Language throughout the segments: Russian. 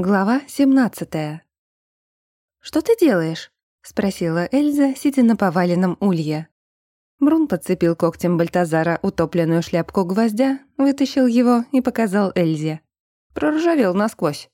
Глава 17 «Что ты делаешь?» — спросила Эльза, сидя на поваленном улье. Брун подцепил когтем Бальтазара утопленную шляпку гвоздя, вытащил его и показал Эльзе. Проржавел насквозь.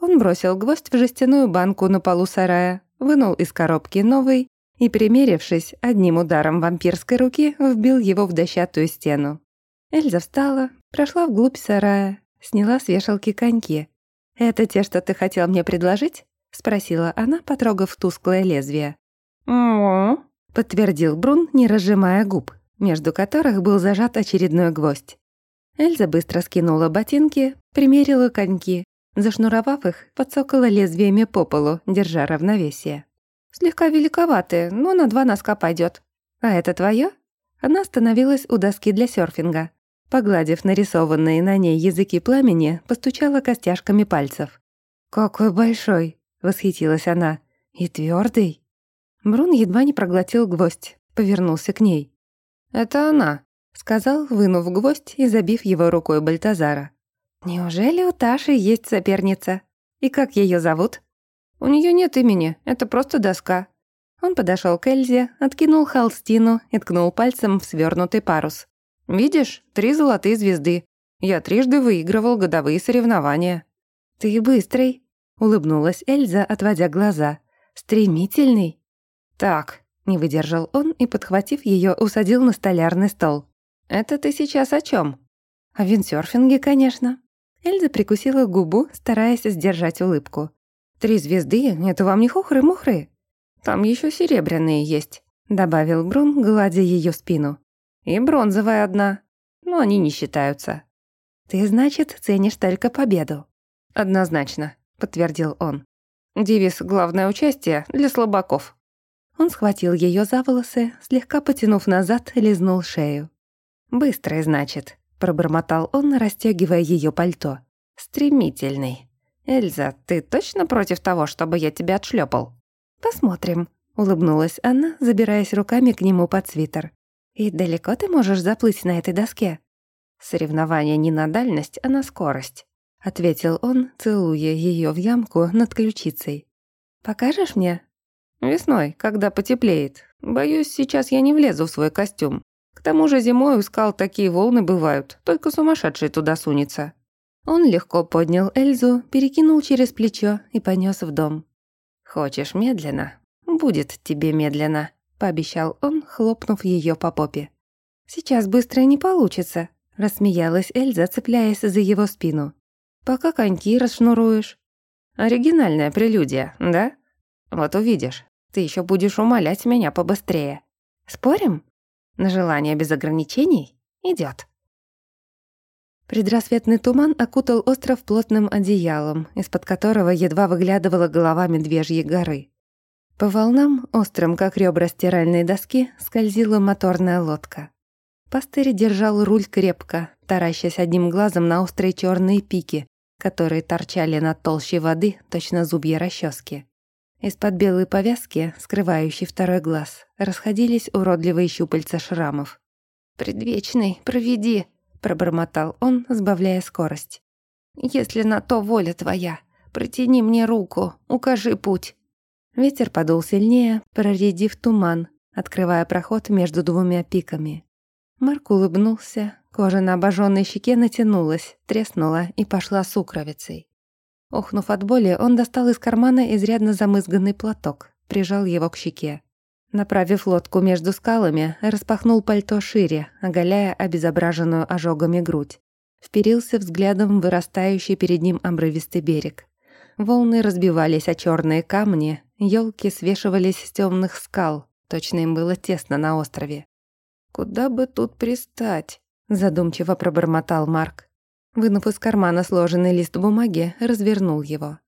Он бросил гвоздь в жестяную банку на полу сарая, вынул из коробки новый и, примерившись, одним ударом вампирской руки вбил его в дощатую стену. Эльза встала, прошла вглубь сарая, сняла с вешалки коньки, «Это те, что ты хотел мне предложить?» — спросила она, потрогав тусклое лезвие. «М-м-м», подтвердил Брун, не разжимая губ, между которых был зажат очередной гвоздь. Эльза быстро скинула ботинки, примерила коньки, зашнуровав их, подсокала лезвиями по полу, держа равновесие. «Слегка великоватые, но на два носка пойдет. А это твое? Она остановилась у доски для серфинга. Погладив нарисованные на ней языки пламени, постучала костяшками пальцев. «Какой большой!» — восхитилась она. «И твердый. Брун едва не проглотил гвоздь, повернулся к ней. «Это она», — сказал, вынув гвоздь и забив его рукой Бальтазара. «Неужели у Таши есть соперница? И как ее зовут?» «У нее нет имени, это просто доска». Он подошел к Эльзе, откинул холстину и ткнул пальцем в свернутый парус. Видишь, три золотые звезды. Я трижды выигрывал годовые соревнования». «Ты быстрый», — улыбнулась Эльза, отводя глаза. «Стремительный». «Так», — не выдержал он и, подхватив ее, усадил на столярный стол. «Это ты сейчас о чем? «О виндсерфинге, конечно». Эльза прикусила губу, стараясь сдержать улыбку. «Три звезды — это вам не хухры-мухры?» «Там еще серебряные есть», — добавил Брун, гладя ее спину. И бронзовая одна. Но они не считаются. Ты, значит, ценишь только победу. Однозначно, подтвердил он. Девиз «Главное участие» для слабаков. Он схватил ее за волосы, слегка потянув назад, лизнул шею. «Быстрый, значит», — пробормотал он, расстегивая ее пальто. «Стремительный. Эльза, ты точно против того, чтобы я тебя отшлепал? «Посмотрим», — улыбнулась она, забираясь руками к нему под свитер. «И далеко ты можешь заплыть на этой доске?» «Соревнование не на дальность, а на скорость», — ответил он, целуя ее в ямку над ключицей. «Покажешь мне?» «Весной, когда потеплеет. Боюсь, сейчас я не влезу в свой костюм. К тому же зимой у скал такие волны бывают, только сумасшедший туда сунется». Он легко поднял Эльзу, перекинул через плечо и понес в дом. «Хочешь медленно? Будет тебе медленно», пообещал он, хлопнув ее по попе. «Сейчас быстро не получится», — рассмеялась Эльза, цепляясь за его спину. «Пока коньки расшнуруешь». «Оригинальная прелюдия, да? Вот увидишь, ты еще будешь умолять меня побыстрее. Спорим? На желание без ограничений идет. Предрассветный туман окутал остров плотным одеялом, из-под которого едва выглядывала голова Медвежьей горы. По волнам, острым как ребра стиральной доски, скользила моторная лодка. Пастырь держал руль крепко, таращась одним глазом на острые черные пики, которые торчали над толщей воды, точно зубья расчески. Из-под белой повязки, скрывающей второй глаз, расходились уродливые щупальца шрамов. «Предвечный, проведи!» — пробормотал он, сбавляя скорость. «Если на то воля твоя, протяни мне руку, укажи путь». Ветер подул сильнее, проредив туман, открывая проход между двумя пиками. Марк улыбнулся, кожа на обожженной щеке натянулась, треснула и пошла сукровицей. Охнув от боли, он достал из кармана изрядно замызганный платок, прижал его к щеке. Направив лодку между скалами, распахнул пальто шире, оголяя обезображенную ожогами грудь. Вперился взглядом в вырастающий перед ним обрывистый берег. Волны разбивались о черные камни, елки свешивались с темных скал, точно им было тесно на острове. «Куда бы тут пристать?» – задумчиво пробормотал Марк. Вынув из кармана сложенный лист бумаги, развернул его.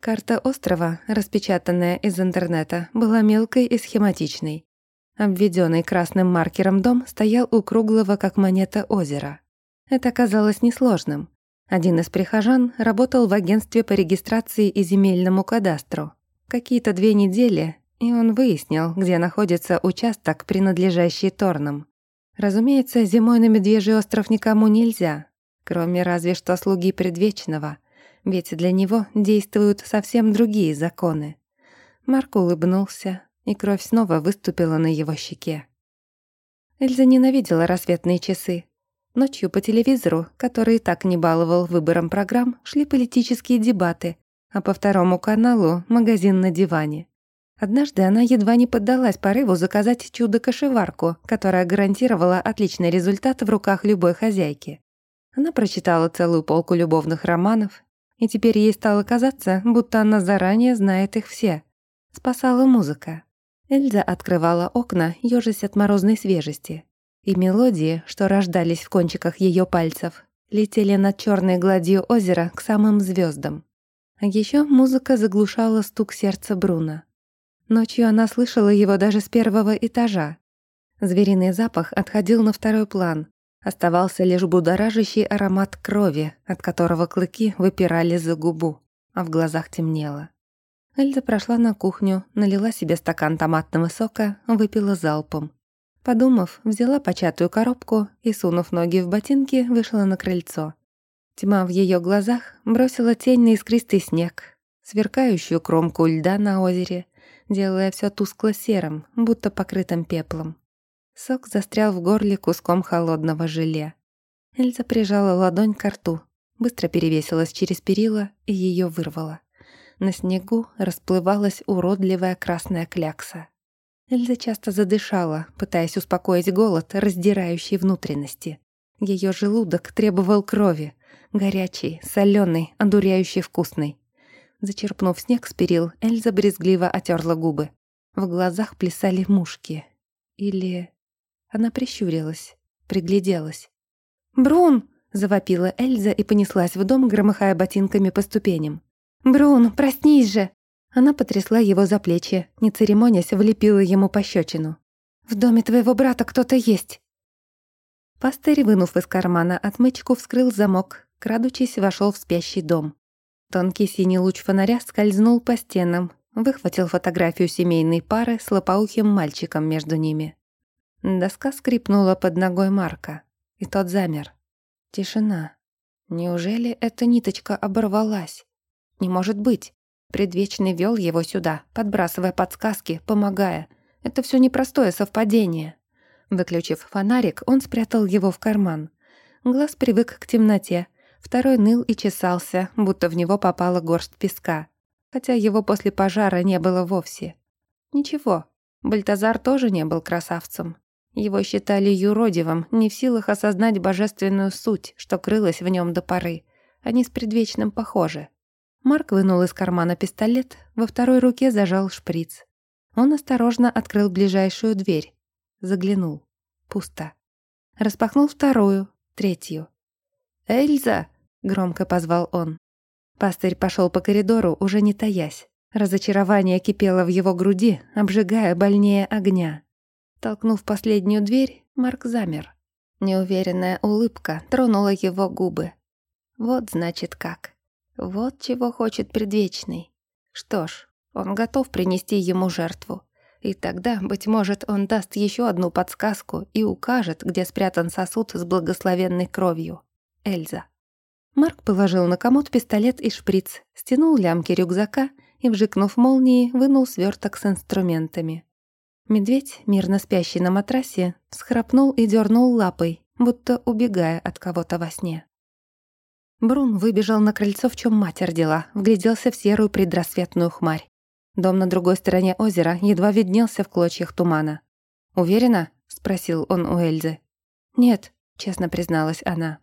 Карта острова, распечатанная из интернета, была мелкой и схематичной. Обведенный красным маркером дом стоял у круглого, как монета, озера. Это казалось несложным. Один из прихожан работал в агентстве по регистрации и земельному кадастру. Какие-то две недели, и он выяснил, где находится участок, принадлежащий Торнам. Разумеется, зимой на Медвежий остров никому нельзя, кроме разве что слуги Предвечного. ведь для него действуют совсем другие законы. Марк улыбнулся, и кровь снова выступила на его щеке. Эльза ненавидела рассветные часы. Ночью по телевизору, который и так не баловал выбором программ, шли политические дебаты, а по второму каналу — магазин на диване. Однажды она едва не поддалась порыву заказать чудо-кошеварку, которая гарантировала отличный результат в руках любой хозяйки. Она прочитала целую полку любовных романов, и теперь ей стало казаться, будто она заранее знает их все. Спасала музыка. Эльза открывала окна, ёжась от морозной свежести. И мелодии, что рождались в кончиках ее пальцев, летели над черной гладью озера к самым звездам. А еще музыка заглушала стук сердца Бруна. Ночью она слышала его даже с первого этажа. Звериный запах отходил на второй план. Оставался лишь будоражащий аромат крови, от которого клыки выпирали за губу, а в глазах темнело. Эльза прошла на кухню, налила себе стакан томатного сока, выпила залпом. Подумав, взяла початую коробку и, сунув ноги в ботинки, вышла на крыльцо. Тьма в ее глазах бросила тень на искристый снег, сверкающую кромку льда на озере — делая все тускло-серым, будто покрытым пеплом. Сок застрял в горле куском холодного желе. Эльза прижала ладонь к рту, быстро перевесилась через перила и ее вырвала. На снегу расплывалась уродливая красная клякса. Эльза часто задышала, пытаясь успокоить голод, раздирающий внутренности. Ее желудок требовал крови, горячий, соленый, одуряющий вкусный. Зачерпнув снег с перил, Эльза брезгливо отерла губы. В глазах плясали мушки. Или... Она прищурилась, пригляделась. «Брун!» — завопила Эльза и понеслась в дом, громыхая ботинками по ступеням. «Брун, проснись же!» Она потрясла его за плечи, не церемонясь, влепила ему пощечину. «В доме твоего брата кто-то есть!» Пастырь, вынув из кармана отмычку, вскрыл замок, крадучись, вошел в спящий дом. Тонкий синий луч фонаря скользнул по стенам, выхватил фотографию семейной пары с лопоухим мальчиком между ними. Доска скрипнула под ногой Марка, и тот замер. Тишина. Неужели эта ниточка оборвалась? Не может быть. Предвечный вел его сюда, подбрасывая подсказки, помогая. Это все непростое совпадение. Выключив фонарик, он спрятал его в карман. Глаз привык к темноте, Второй ныл и чесался, будто в него попала горсть песка, хотя его после пожара не было вовсе. Ничего, Бальтазар тоже не был красавцем. Его считали юродивым, не в силах осознать божественную суть, что крылась в нем до поры. Они с предвечным похожи. Марк вынул из кармана пистолет, во второй руке зажал шприц. Он осторожно открыл ближайшую дверь. Заглянул. Пусто. Распахнул вторую, третью. «Эльза!» — громко позвал он. Пастырь пошел по коридору, уже не таясь. Разочарование кипело в его груди, обжигая больнее огня. Толкнув последнюю дверь, Марк замер. Неуверенная улыбка тронула его губы. Вот значит как. Вот чего хочет предвечный. Что ж, он готов принести ему жертву. И тогда, быть может, он даст еще одну подсказку и укажет, где спрятан сосуд с благословенной кровью. Эльза. Марк положил на комод пистолет и шприц, стянул лямки рюкзака и, вжикнув молнией, вынул сверток с инструментами. Медведь, мирно спящий на матрасе, схрапнул и дернул лапой, будто убегая от кого-то во сне. Брун выбежал на крыльцо, в чем мать родила, вгляделся в серую предрассветную хмарь. Дом на другой стороне озера едва виднелся в клочьях тумана. «Уверена?» — спросил он у Эльзы. «Нет», — честно призналась она.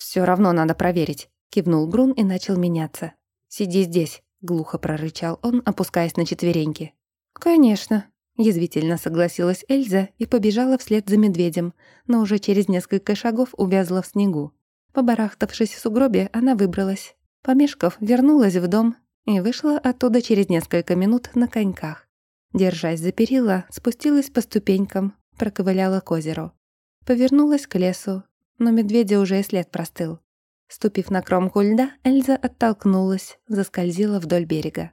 Все равно надо проверить», — кивнул Брун и начал меняться. «Сиди здесь», — глухо прорычал он, опускаясь на четвереньки. «Конечно», — язвительно согласилась Эльза и побежала вслед за медведем, но уже через несколько шагов увязла в снегу. Побарахтавшись в сугробе, она выбралась. Помешков, вернулась в дом и вышла оттуда через несколько минут на коньках. Держась за перила, спустилась по ступенькам, проковыляла к озеру. Повернулась к лесу, но медведя уже и след простыл. Ступив на кромку льда, Эльза оттолкнулась, заскользила вдоль берега.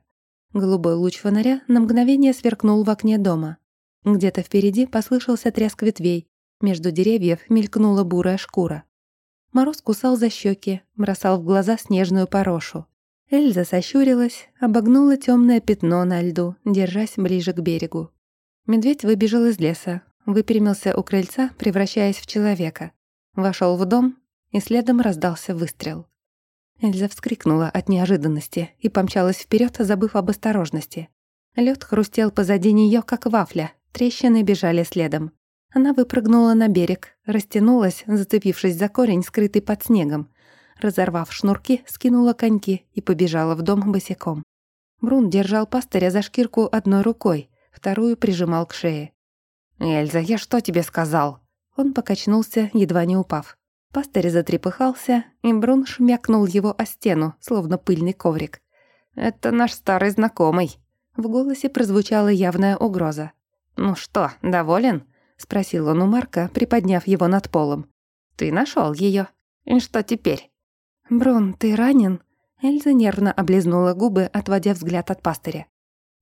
Голубой луч фонаря на мгновение сверкнул в окне дома. Где-то впереди послышался треск ветвей, между деревьев мелькнула бурая шкура. Мороз кусал за щеки, бросал в глаза снежную порошу. Эльза сощурилась, обогнула темное пятно на льду, держась ближе к берегу. Медведь выбежал из леса, выпрямился у крыльца, превращаясь в человека. Вошел в дом, и следом раздался выстрел. Эльза вскрикнула от неожиданности и помчалась вперед, забыв об осторожности. Лед хрустел позади нее, как вафля, трещины бежали следом. Она выпрыгнула на берег, растянулась, зацепившись за корень, скрытый под снегом. Разорвав шнурки, скинула коньки и побежала в дом босиком. Брун держал пастыря за шкирку одной рукой, вторую прижимал к шее. «Эльза, я что тебе сказал?» Он покачнулся, едва не упав. Пастырь затрепыхался, и Брун шмякнул его о стену, словно пыльный коврик. «Это наш старый знакомый». В голосе прозвучала явная угроза. «Ну что, доволен?» — спросил он у Марка, приподняв его над полом. «Ты нашел ее. И что теперь?» «Брун, ты ранен?» Эльза нервно облизнула губы, отводя взгляд от пастыря.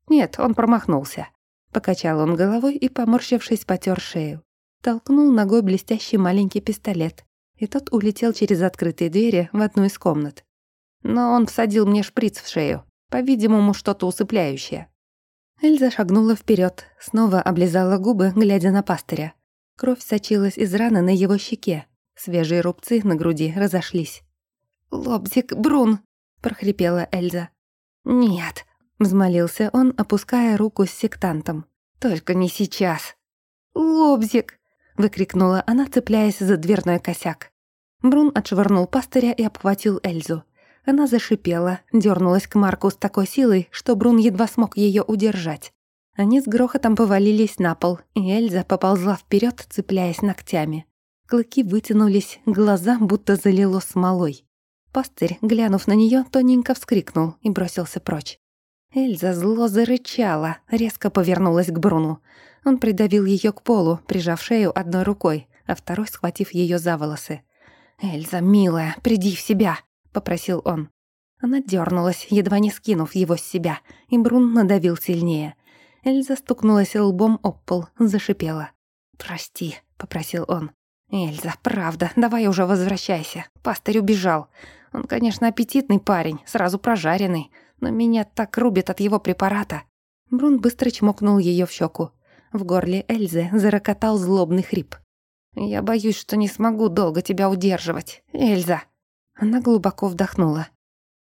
«Нет, он промахнулся». Покачал он головой и, поморщившись, потер шею. Толкнул ногой блестящий маленький пистолет, и тот улетел через открытые двери в одну из комнат. Но он всадил мне шприц в шею, по-видимому, что-то усыпляющее. Эльза шагнула вперед, снова облизала губы, глядя на пастыря. Кровь сочилась из раны на его щеке. Свежие рубцы на груди разошлись. «Лобзик, Брун!» — прохрипела Эльза. «Нет!» — взмолился он, опуская руку с сектантом. «Только не сейчас!» «Лобзик!» — выкрикнула она, цепляясь за дверной косяк. Брун отшвырнул пастыря и обхватил Эльзу. Она зашипела, дернулась к Марку с такой силой, что Брун едва смог ее удержать. Они с грохотом повалились на пол, и Эльза поползла вперед, цепляясь ногтями. Клыки вытянулись, глаза будто залило смолой. Пастырь, глянув на нее, тоненько вскрикнул и бросился прочь. Эльза зло зарычала, резко повернулась к Бруну. Он придавил ее к полу, прижав шею одной рукой, а второй схватив ее за волосы. «Эльза, милая, приди в себя!» — попросил он. Она дернулась, едва не скинув его с себя, и Брун надавил сильнее. Эльза стукнулась лбом об пол, зашипела. «Прости», — попросил он. «Эльза, правда, давай уже возвращайся. Пастырь убежал. Он, конечно, аппетитный парень, сразу прожаренный, но меня так рубит от его препарата». Брун быстро чмокнул ее в щеку. В горле Эльзы зарокотал злобный хрип. «Я боюсь, что не смогу долго тебя удерживать, Эльза!» Она глубоко вдохнула.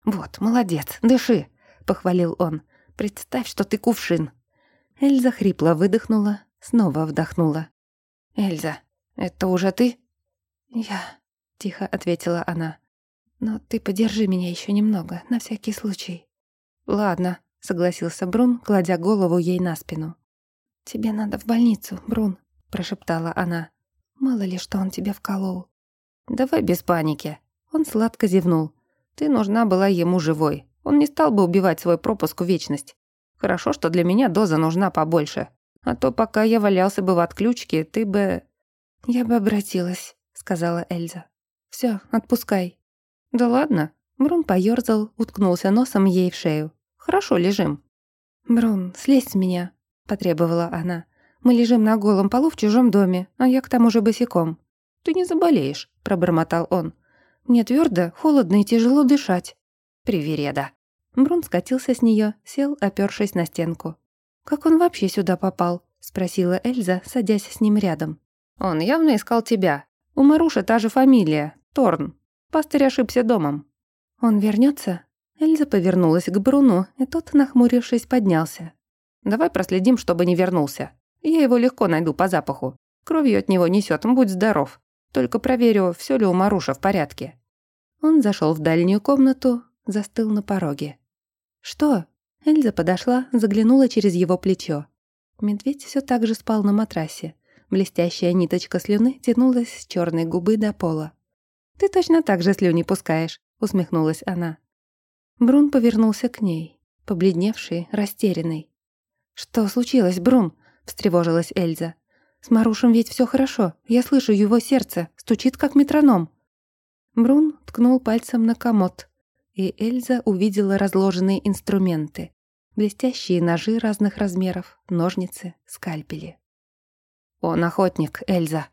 «Вот, молодец, дыши!» — похвалил он. «Представь, что ты кувшин!» Эльза хрипло выдохнула, снова вдохнула. «Эльза, это уже ты?» «Я...» — тихо ответила она. «Но ты подержи меня еще немного, на всякий случай». «Ладно», — согласился Брун, кладя голову ей на спину. «Тебе надо в больницу, Брун», — прошептала она. «Мало ли, что он тебе вколол». «Давай без паники». Он сладко зевнул. «Ты нужна была ему живой. Он не стал бы убивать свой пропуск в вечность. Хорошо, что для меня доза нужна побольше. А то пока я валялся бы в отключке, ты бы...» «Я бы обратилась», — сказала Эльза. Все, отпускай». «Да ладно». Брун поёрзал, уткнулся носом ей в шею. «Хорошо, лежим». «Брун, слезь с меня», потребовала она. «Мы лежим на голом полу в чужом доме, а я к тому же босиком». «Ты не заболеешь», — пробормотал он. «Мне твердо, холодно и тяжело дышать». «Привереда». Брун скатился с нее, сел, опёршись на стенку. «Как он вообще сюда попал?» — спросила Эльза, садясь с ним рядом. «Он явно искал тебя. У Маруши та же фамилия, Торн. Пастырь ошибся домом». «Он вернется? Эльза повернулась к Бруну, и тот, нахмурившись, поднялся. Давай проследим, чтобы не вернулся. Я его легко найду по запаху. Кровью от него несет, будь здоров. Только проверю, все ли у Маруша в порядке». Он зашел в дальнюю комнату, застыл на пороге. «Что?» Эльза подошла, заглянула через его плечо. Медведь все так же спал на матрасе. Блестящая ниточка слюны тянулась с черной губы до пола. «Ты точно так же слюни пускаешь», — усмехнулась она. Брун повернулся к ней, побледневший, растерянный. «Что случилось, Брун?» — встревожилась Эльза. «С Марушем ведь все хорошо. Я слышу его сердце. Стучит, как метроном». Брун ткнул пальцем на комод, и Эльза увидела разложенные инструменты. Блестящие ножи разных размеров, ножницы, скальпели. «Он охотник, Эльза».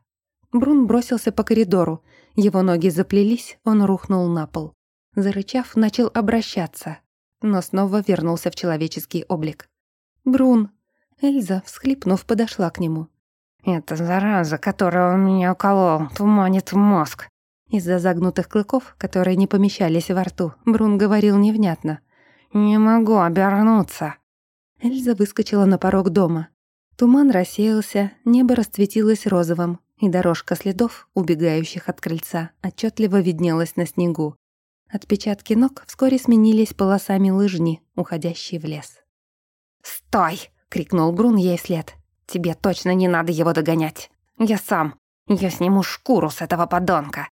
Брун бросился по коридору. Его ноги заплелись, он рухнул на пол. зарычав, начал обращаться, но снова вернулся в человеческий облик. «Брун!» Эльза, всхлипнув, подошла к нему. «Это зараза, которая он меня уколол, туманит мозг». Из-за загнутых клыков, которые не помещались во рту, Брун говорил невнятно. «Не могу обернуться». Эльза выскочила на порог дома. Туман рассеялся, небо расцветилось розовым, и дорожка следов, убегающих от крыльца, отчетливо виднелась на снегу. Отпечатки ног вскоре сменились полосами лыжни, уходящей в лес. «Стой!» — крикнул Брун ей вслед. «Тебе точно не надо его догонять. Я сам. Я сниму шкуру с этого подонка».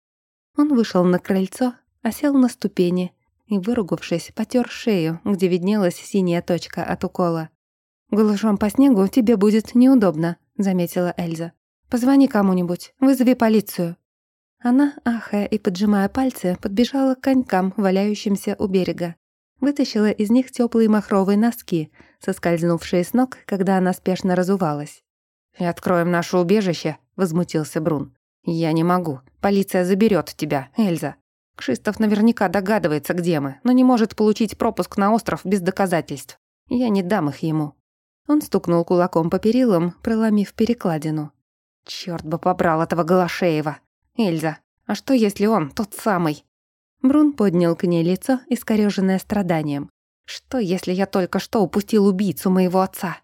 Он вышел на крыльцо, осел на ступени и, выругавшись, потер шею, где виднелась синяя точка от укола. «Голышом по снегу тебе будет неудобно», — заметила Эльза. «Позвони кому-нибудь, вызови полицию». Она, ахая и поджимая пальцы, подбежала к конькам, валяющимся у берега. Вытащила из них теплые махровые носки, соскользнувшие с ног, когда она спешно разувалась. «И откроем наше убежище», — возмутился Брун. «Я не могу. Полиция заберет тебя, Эльза. Кшистов наверняка догадывается, где мы, но не может получить пропуск на остров без доказательств. Я не дам их ему». Он стукнул кулаком по перилам, проломив перекладину. «Чёрт бы побрал этого Голошеева! Эльза, а что если он тот самый?» Брун поднял к ней лицо, искорёженное страданием. «Что если я только что упустил убийцу моего отца?»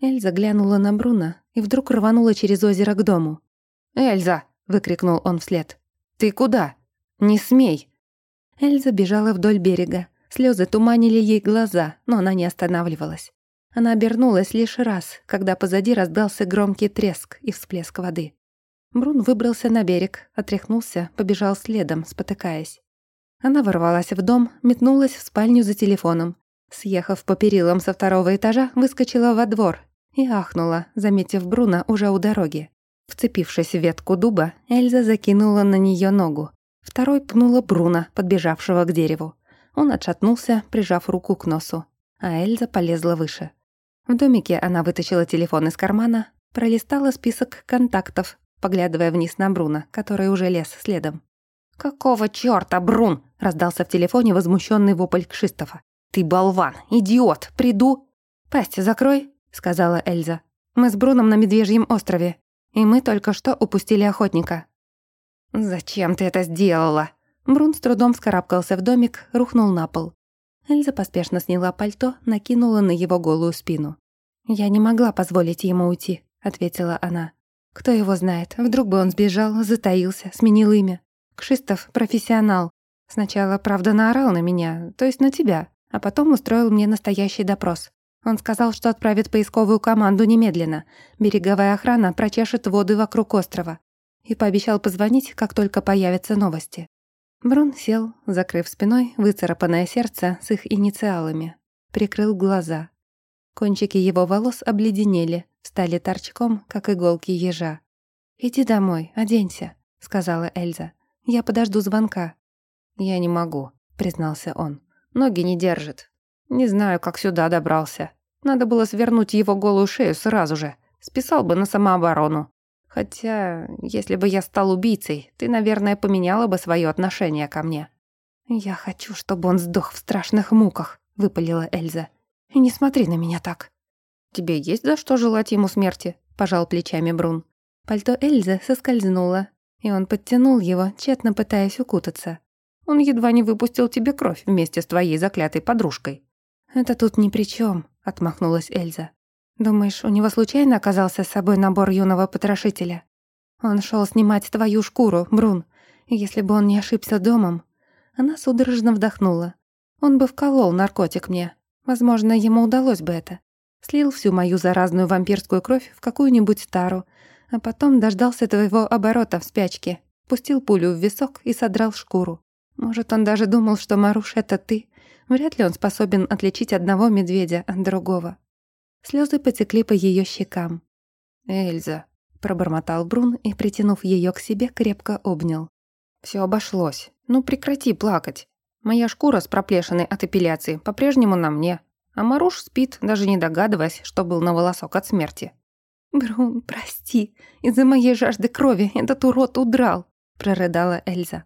Эльза глянула на Бруна и вдруг рванула через озеро к дому. «Эльза!» — выкрикнул он вслед. «Ты куда? Не смей!» Эльза бежала вдоль берега. Слезы туманили ей глаза, но она не останавливалась. Она обернулась лишь раз, когда позади раздался громкий треск и всплеск воды. Брун выбрался на берег, отряхнулся, побежал следом, спотыкаясь. Она ворвалась в дом, метнулась в спальню за телефоном. Съехав по перилам со второго этажа, выскочила во двор и ахнула, заметив Бруна уже у дороги. Вцепившись в ветку дуба, Эльза закинула на нее ногу. Второй пнула Бруна, подбежавшего к дереву. Он отшатнулся, прижав руку к носу, а Эльза полезла выше. В домике она вытащила телефон из кармана, пролистала список контактов, поглядывая вниз на Бруна, который уже лез следом. «Какого чёрта, Брун?» — раздался в телефоне возмущенный вопль Кшистофа. «Ты болван, идиот, приду...» «Пасть закрой», — сказала Эльза. «Мы с Бруном на Медвежьем острове, и мы только что упустили охотника». «Зачем ты это сделала?» Брун с трудом вскарабкался в домик, рухнул на пол. Эльза поспешно сняла пальто, накинула на его голую спину. «Я не могла позволить ему уйти», — ответила она. «Кто его знает, вдруг бы он сбежал, затаился, сменил имя. Кшистов — профессионал. Сначала, правда, наорал на меня, то есть на тебя, а потом устроил мне настоящий допрос. Он сказал, что отправит поисковую команду немедленно. Береговая охрана прочешет воды вокруг острова. И пообещал позвонить, как только появятся новости. Брун сел, закрыв спиной выцарапанное сердце с их инициалами. Прикрыл глаза. Кончики его волос обледенели, стали торчком, как иголки ежа. «Иди домой, оденься», — сказала Эльза. «Я подожду звонка». «Я не могу», — признался он. «Ноги не держит. Не знаю, как сюда добрался. Надо было свернуть его голую шею сразу же. Списал бы на самооборону. Хотя, если бы я стал убийцей, ты, наверное, поменяла бы свое отношение ко мне». «Я хочу, чтобы он сдох в страшных муках», — выпалила Эльза. «И не смотри на меня так». «Тебе есть за что желать ему смерти?» — пожал плечами Брун. Пальто Эльзы соскользнуло, и он подтянул его, тщетно пытаясь укутаться. «Он едва не выпустил тебе кровь вместе с твоей заклятой подружкой». «Это тут ни при чем, отмахнулась Эльза. Думаешь, у него случайно оказался с собой набор юного потрошителя? Он шел снимать твою шкуру, Брун. Если бы он не ошибся домом... Она судорожно вдохнула. Он бы вколол наркотик мне. Возможно, ему удалось бы это. Слил всю мою заразную вампирскую кровь в какую-нибудь тару, а потом дождался твоего оборота в спячке, пустил пулю в висок и содрал шкуру. Может, он даже думал, что Маруш — это ты. Вряд ли он способен отличить одного медведя от другого. Слезы потекли по ее щекам. «Эльза», — пробормотал Брун и, притянув ее к себе, крепко обнял. Все обошлось. Ну прекрати плакать. Моя шкура с проплешиной от эпиляции по-прежнему на мне, а Маруш спит, даже не догадываясь, что был на волосок от смерти». «Брун, прости, из-за моей жажды крови этот урод удрал», — прорыдала Эльза.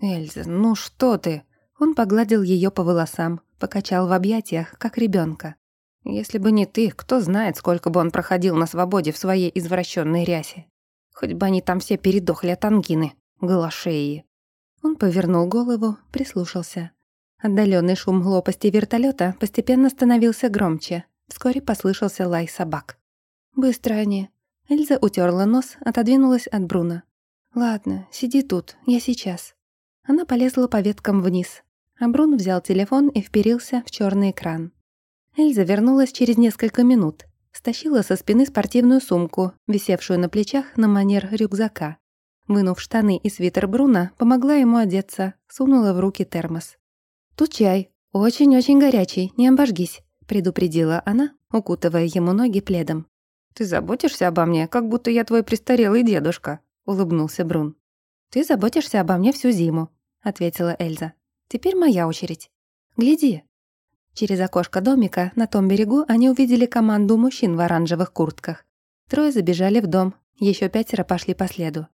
«Эльза, ну что ты? Он погладил ее по волосам, покачал в объятиях, как ребенка. Если бы не ты, кто знает, сколько бы он проходил на свободе в своей извращенной рясе. Хоть бы они там все передохли от ангины, голошеи. Он повернул голову, прислушался. Отдаленный шум лопасти вертолета постепенно становился громче. Вскоре послышался лай собак. «Быстро они». Эльза утерла нос, отодвинулась от Бруна. «Ладно, сиди тут, я сейчас». Она полезла по веткам вниз, а Брун взял телефон и вперился в черный экран. Эльза вернулась через несколько минут, стащила со спины спортивную сумку, висевшую на плечах на манер рюкзака. Вынув штаны и свитер Бруна, помогла ему одеться, сунула в руки термос. «Тут чай. Очень-очень горячий, не обожгись», — предупредила она, укутывая ему ноги пледом. «Ты заботишься обо мне, как будто я твой престарелый дедушка», — улыбнулся Брун. «Ты заботишься обо мне всю зиму», — ответила Эльза. «Теперь моя очередь. Гляди». Через окошко домика на том берегу они увидели команду мужчин в оранжевых куртках. Трое забежали в дом, еще пятеро пошли по следу.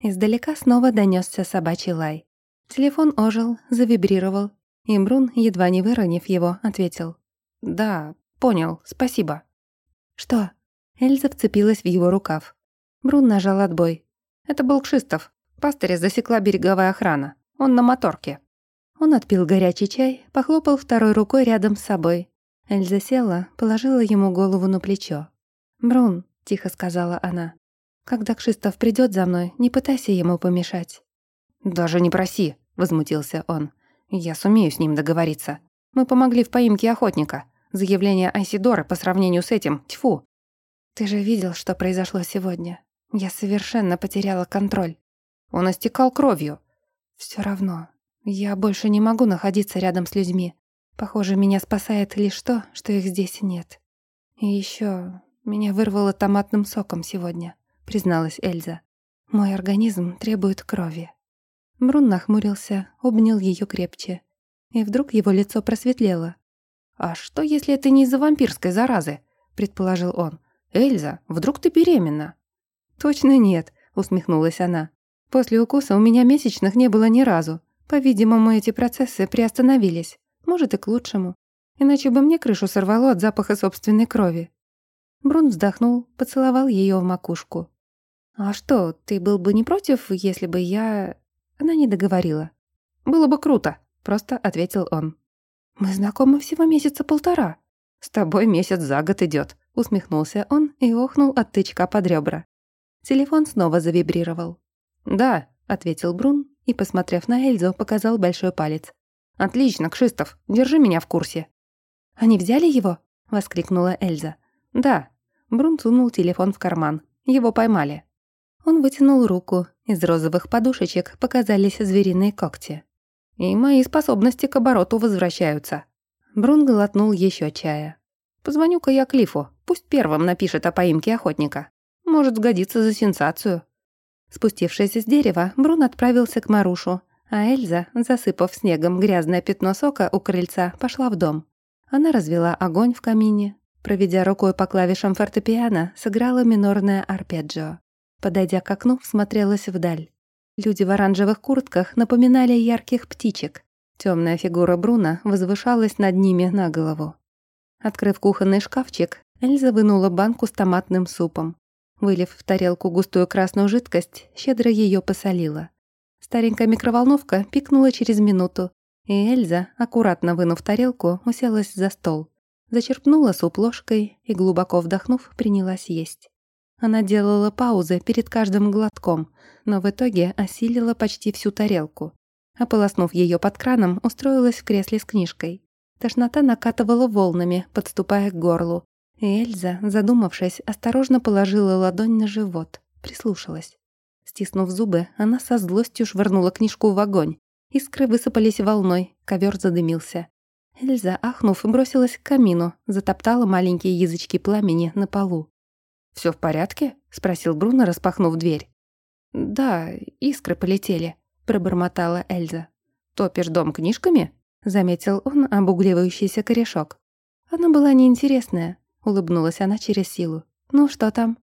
Издалека снова донесся собачий лай. Телефон ожил, завибрировал, и Брун, едва не выронив его, ответил. «Да, понял, спасибо». «Что?» Эльза вцепилась в его рукав. Брун нажал отбой. «Это был Кшистов. Пастыря засекла береговая охрана. Он на моторке». Он отпил горячий чай, похлопал второй рукой рядом с собой. Эльза села, положила ему голову на плечо. «Брун», — тихо сказала она, — «когда Кшистов придет за мной, не пытайся ему помешать». «Даже не проси», — возмутился он. Я сумею с ним договориться. Мы помогли в поимке охотника. Заявление Айсидоры по сравнению с этим, тьфу. Ты же видел, что произошло сегодня. Я совершенно потеряла контроль. Он истекал кровью. Все равно. Я больше не могу находиться рядом с людьми. Похоже, меня спасает лишь то, что их здесь нет. И еще меня вырвало томатным соком сегодня, призналась Эльза. Мой организм требует крови. Брун нахмурился, обнял ее крепче. И вдруг его лицо просветлело. «А что, если это не из-за вампирской заразы?» — предположил он. «Эльза, вдруг ты беременна?» «Точно нет», — усмехнулась она. «После укуса у меня месячных не было ни разу. По-видимому, эти процессы приостановились. Может, и к лучшему. Иначе бы мне крышу сорвало от запаха собственной крови». Брун вздохнул, поцеловал ее в макушку. «А что, ты был бы не против, если бы я...» Она не договорила. «Было бы круто», — просто ответил он. «Мы знакомы всего месяца полтора». «С тобой месяц за год идет, усмехнулся он и охнул от тычка под ребра. Телефон снова завибрировал. «Да», — ответил Брун и, посмотрев на Эльзу, показал большой палец. «Отлично, Кшистов, держи меня в курсе». «Они взяли его?» — воскликнула Эльза. «Да». Брун сунул телефон в карман. Его поймали. Он вытянул руку. Из розовых подушечек показались звериные когти. «И мои способности к обороту возвращаются». Брун глотнул еще чая. «Позвоню-ка я Клифу. Пусть первым напишет о поимке охотника. Может сгодиться за сенсацию». Спустившись с дерева, Брун отправился к Марушу, а Эльза, засыпав снегом грязное пятно сока у крыльца, пошла в дом. Она развела огонь в камине. Проведя рукой по клавишам фортепиано, сыграла минорное арпеджио. Подойдя к окну, смотрелась вдаль. Люди в оранжевых куртках напоминали ярких птичек. Темная фигура Бруна возвышалась над ними на голову. Открыв кухонный шкафчик, Эльза вынула банку с томатным супом. Вылив в тарелку густую красную жидкость, щедро ее посолила. Старенькая микроволновка пикнула через минуту, и Эльза, аккуратно вынув тарелку, уселась за стол. Зачерпнула суп ложкой и, глубоко вдохнув, принялась есть. Она делала паузы перед каждым глотком, но в итоге осилила почти всю тарелку. Ополоснув ее под краном, устроилась в кресле с книжкой. Тошнота накатывала волнами, подступая к горлу. Эльза, задумавшись, осторожно положила ладонь на живот, прислушалась. Стиснув зубы, она со злостью швырнула книжку в огонь. Искры высыпались волной, ковер задымился. Эльза, ахнув, бросилась к камину, затоптала маленькие язычки пламени на полу. Все в порядке?» — спросил Бруно, распахнув дверь. «Да, искры полетели», — пробормотала Эльза. «Топишь дом книжками?» — заметил он обугливающийся корешок. «Она была неинтересная», — улыбнулась она через силу. «Ну, что там?»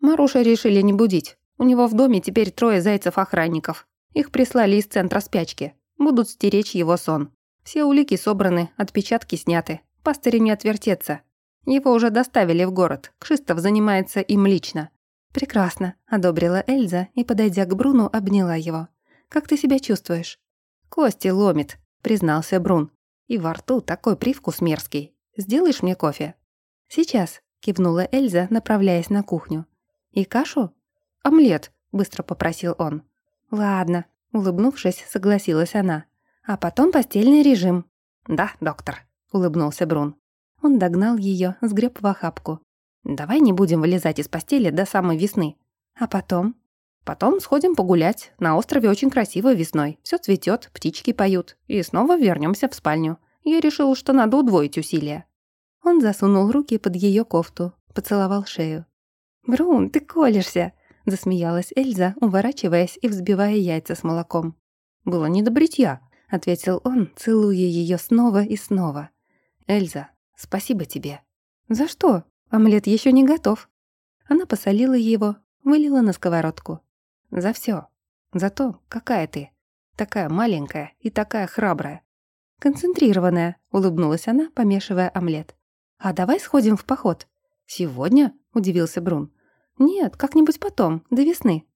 Маруша решили не будить. У него в доме теперь трое зайцев-охранников. Их прислали из центра спячки. Будут стеречь его сон. Все улики собраны, отпечатки сняты. Пастырю не отвертеться. Его уже доставили в город. Кшистов занимается им лично. «Прекрасно», — одобрила Эльза и, подойдя к Бруну, обняла его. «Как ты себя чувствуешь?» «Кости ломит», — признался Брун. «И во рту такой привкус мерзкий. Сделаешь мне кофе?» «Сейчас», — кивнула Эльза, направляясь на кухню. «И кашу?» «Омлет», — быстро попросил он. «Ладно», — улыбнувшись, согласилась она. «А потом постельный режим». «Да, доктор», — улыбнулся Брун. Он догнал ее, сгреб в охапку. «Давай не будем вылезать из постели до самой весны. А потом?» «Потом сходим погулять. На острове очень красиво весной. Все цветет, птички поют. И снова вернемся в спальню. Я решил, что надо удвоить усилия». Он засунул руки под ее кофту, поцеловал шею. «Брун, ты колешься!» — засмеялась Эльза, уворачиваясь и взбивая яйца с молоком. «Было не до бритья», — ответил он, целуя ее снова и снова. «Эльза, спасибо тебе». «За что? Омлет еще не готов». Она посолила его, вылила на сковородку. «За все. За то, какая ты. Такая маленькая и такая храбрая». «Концентрированная», — улыбнулась она, помешивая омлет. «А давай сходим в поход». «Сегодня?» — удивился Брун. «Нет, как-нибудь потом, до весны».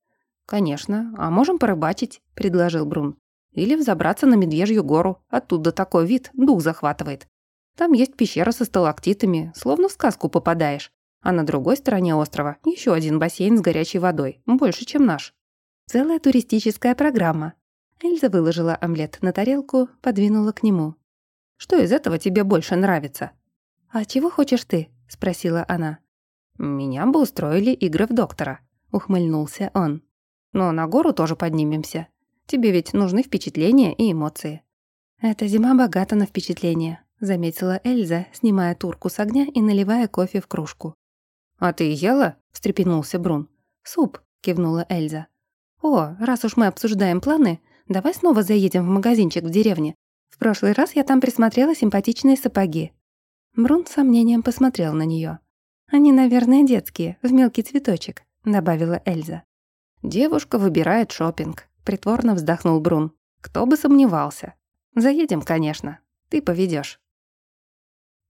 «Конечно, а можем порыбачить», — предложил Брун. «Или взобраться на Медвежью гору, оттуда такой вид, дух захватывает. Там есть пещера со сталактитами, словно в сказку попадаешь. А на другой стороне острова еще один бассейн с горячей водой, больше, чем наш». «Целая туристическая программа». Эльза выложила омлет на тарелку, подвинула к нему. «Что из этого тебе больше нравится?» «А чего хочешь ты?» — спросила она. «Меня бы устроили игры в доктора», — ухмыльнулся он. «Но на гору тоже поднимемся. Тебе ведь нужны впечатления и эмоции». «Эта зима богата на впечатления», — заметила Эльза, снимая турку с огня и наливая кофе в кружку. «А ты ела?» — встрепенулся Брун. «Суп», — кивнула Эльза. «О, раз уж мы обсуждаем планы, давай снова заедем в магазинчик в деревне. В прошлый раз я там присмотрела симпатичные сапоги. Брун с сомнением посмотрел на нее. «Они, наверное, детские, в мелкий цветочек», — добавила Эльза. «Девушка выбирает шопинг», — притворно вздохнул Брун. «Кто бы сомневался. Заедем, конечно. Ты поведешь.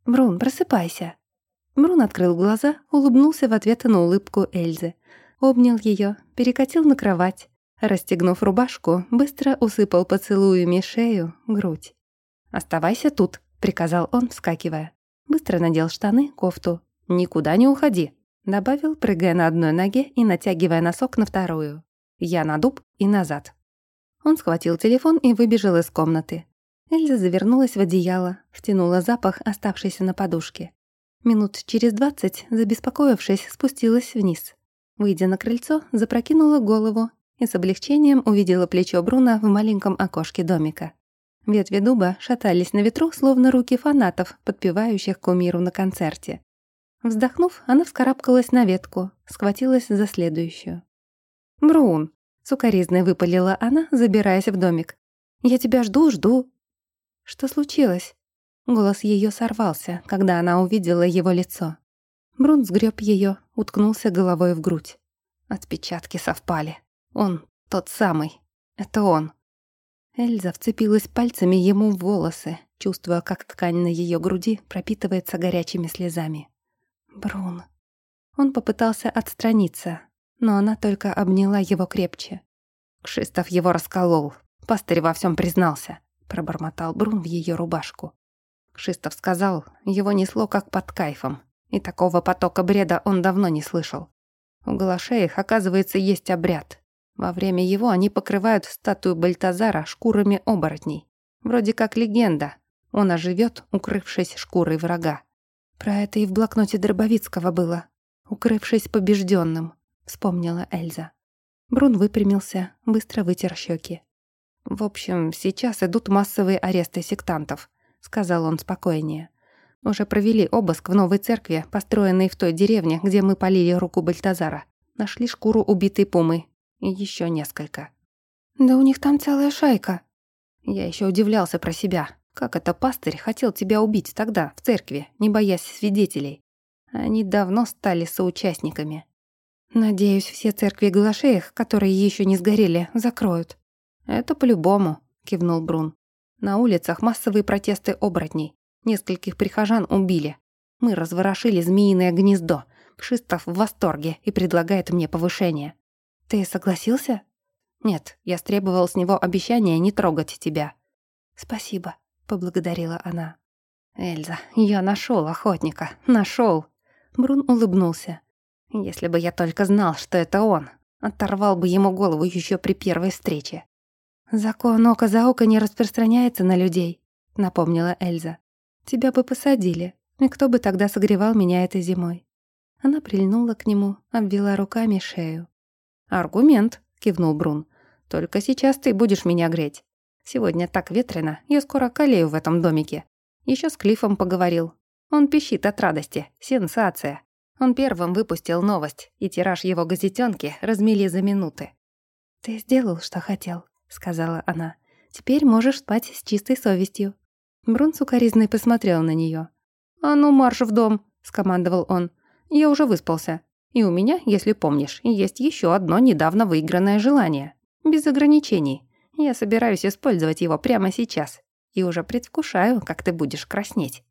«Брун, просыпайся». Брун открыл глаза, улыбнулся в ответ на улыбку Эльзы. Обнял ее, перекатил на кровать. Расстегнув рубашку, быстро усыпал поцелуями шею, грудь. «Оставайся тут», — приказал он, вскакивая. Быстро надел штаны, кофту. «Никуда не уходи», — добавил, прыгая на одной ноге и натягивая носок на вторую. «Я на дуб и назад». Он схватил телефон и выбежал из комнаты. Эльза завернулась в одеяло, втянула запах, оставшийся на подушке. Минут через двадцать, забеспокоившись, спустилась вниз. Выйдя на крыльцо, запрокинула голову и с облегчением увидела плечо Бруна в маленьком окошке домика. Ветви дуба шатались на ветру, словно руки фанатов, подпевающих кумиру на концерте. Вздохнув, она вскарабкалась на ветку, схватилась за следующую. «Брун!» — сукоризной выпалила она, забираясь в домик. «Я тебя жду, жду!» «Что случилось?» Голос ее сорвался, когда она увидела его лицо. Брун сгреб ее, уткнулся головой в грудь. Отпечатки совпали. Он тот самый. Это он. Эльза вцепилась пальцами ему в волосы, чувствуя, как ткань на ее груди пропитывается горячими слезами. «Брун». Он попытался отстраниться, но она только обняла его крепче. «Кшистов его расколол. Пастырь во всем признался», — пробормотал Брун в ее рубашку. Кшистов сказал, его несло как под кайфом, и такого потока бреда он давно не слышал. У Галашеях, оказывается, есть обряд. Во время его они покрывают статую Бальтазара шкурами оборотней. Вроде как легенда. Он оживет, укрывшись шкурой врага. Про это и в блокноте Дробовицкого было. «Укрывшись побежденным», — вспомнила Эльза. Брун выпрямился, быстро вытер щеки. «В общем, сейчас идут массовые аресты сектантов», — сказал он спокойнее. «Уже провели обыск в новой церкви, построенной в той деревне, где мы полили руку Бальтазара. Нашли шкуру убитой пумы, и еще несколько. «Да у них там целая шайка». Я еще удивлялся про себя. Как это пастырь хотел тебя убить тогда, в церкви, не боясь свидетелей? Они давно стали соучастниками. Надеюсь, все церкви Галашеях, которые еще не сгорели, закроют. Это по-любому, кивнул Брун. На улицах массовые протесты оборотней. Нескольких прихожан убили. Мы разворошили змеиное гнездо. Кшистов в восторге и предлагает мне повышение. Ты согласился? Нет, я стребовал с него обещания не трогать тебя. Спасибо, поблагодарила она. Эльза, я нашел охотника, нашел. Брун улыбнулся. Если бы я только знал, что это он, оторвал бы ему голову еще при первой встрече. «Закон око за око не распространяется на людей», — напомнила Эльза. «Тебя бы посадили, и кто бы тогда согревал меня этой зимой?» Она прильнула к нему, обвела руками шею. «Аргумент», — кивнул Брун. «Только сейчас ты будешь меня греть. Сегодня так ветрено, я скоро колею в этом домике. Еще с Клиффом поговорил. Он пищит от радости. Сенсация. Он первым выпустил новость, и тираж его газетенки размели за минуты. «Ты сделал, что хотел», — сказала она. «Теперь можешь спать с чистой совестью». Брун сукоризной посмотрел на нее. «А ну, марш в дом», — скомандовал он. «Я уже выспался. И у меня, если помнишь, есть еще одно недавно выигранное желание. Без ограничений. Я собираюсь использовать его прямо сейчас. И уже предвкушаю, как ты будешь краснеть».